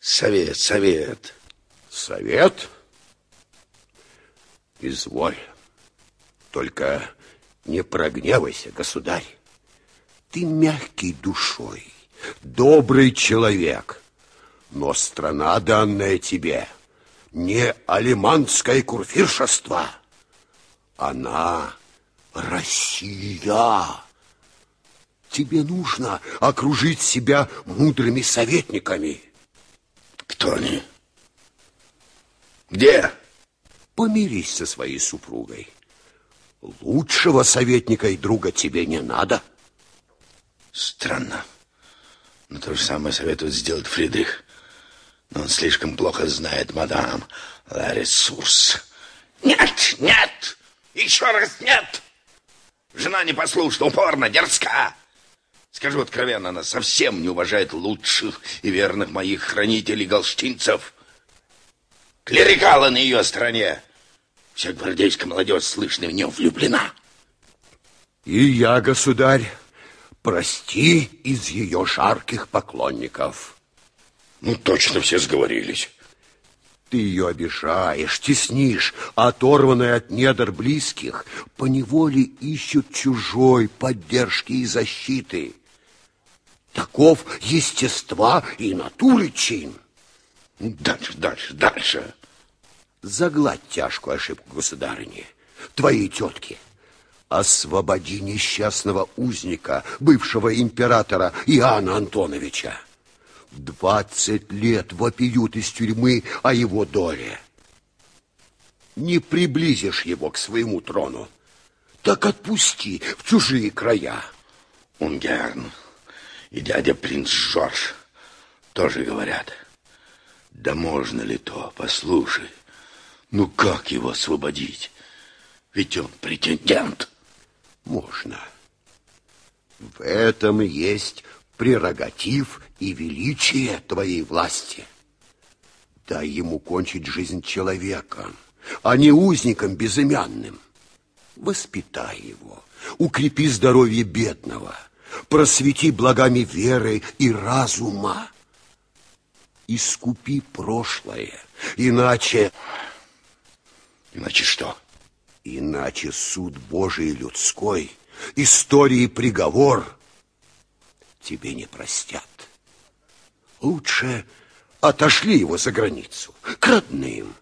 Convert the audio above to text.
Совет, совет. Совет? Изволь. Только не прогневайся, государь. Ты мягкий душой, добрый человек. Но страна, данная тебе, не алиманское курфиршество. Она Россия. Тебе нужно окружить себя мудрыми советниками. Они? Где? Помирись со своей супругой. Лучшего советника и друга тебе не надо. Странно. Но то же самое советует сделать Фридрих. Но он слишком плохо знает мадам Ларисурс. Нет, нет, еще раз нет. Жена непослушна, упорна, дерзка. Скажу откровенно, она совсем не уважает лучших и верных моих хранителей-галштинцев. Клерикала на ее стороне. Вся гвардейская молодежь, слышно, в нее влюблена. И я, государь, прости из ее жарких поклонников. Ну, точно все сговорились. Ты ее обижаешь, теснишь, а оторванная от недр близких, поневоле ищут чужой поддержки и защиты. Таков естества и натуры чин. Дальше, дальше, дальше. Загладь тяжкую ошибку государыни, твоей тетки. Освободи несчастного узника, бывшего императора Иоанна Антоновича. Двадцать лет вопиют из тюрьмы о его доле. Не приблизишь его к своему трону, так отпусти в чужие края. Унгерн и дядя принц Жорж тоже говорят. Да можно ли то, послушай. Ну как его освободить? Ведь он претендент. Можно. В этом есть прерогатив и величие твоей власти. Дай ему кончить жизнь человеком, а не узником безымянным. Воспитай его, укрепи здоровье бедного, просвети благами веры и разума. Искупи прошлое, иначе... Иначе что? Иначе суд Божий людской, истории приговор тебе не простят. Лучше отошли его за границу, к родным.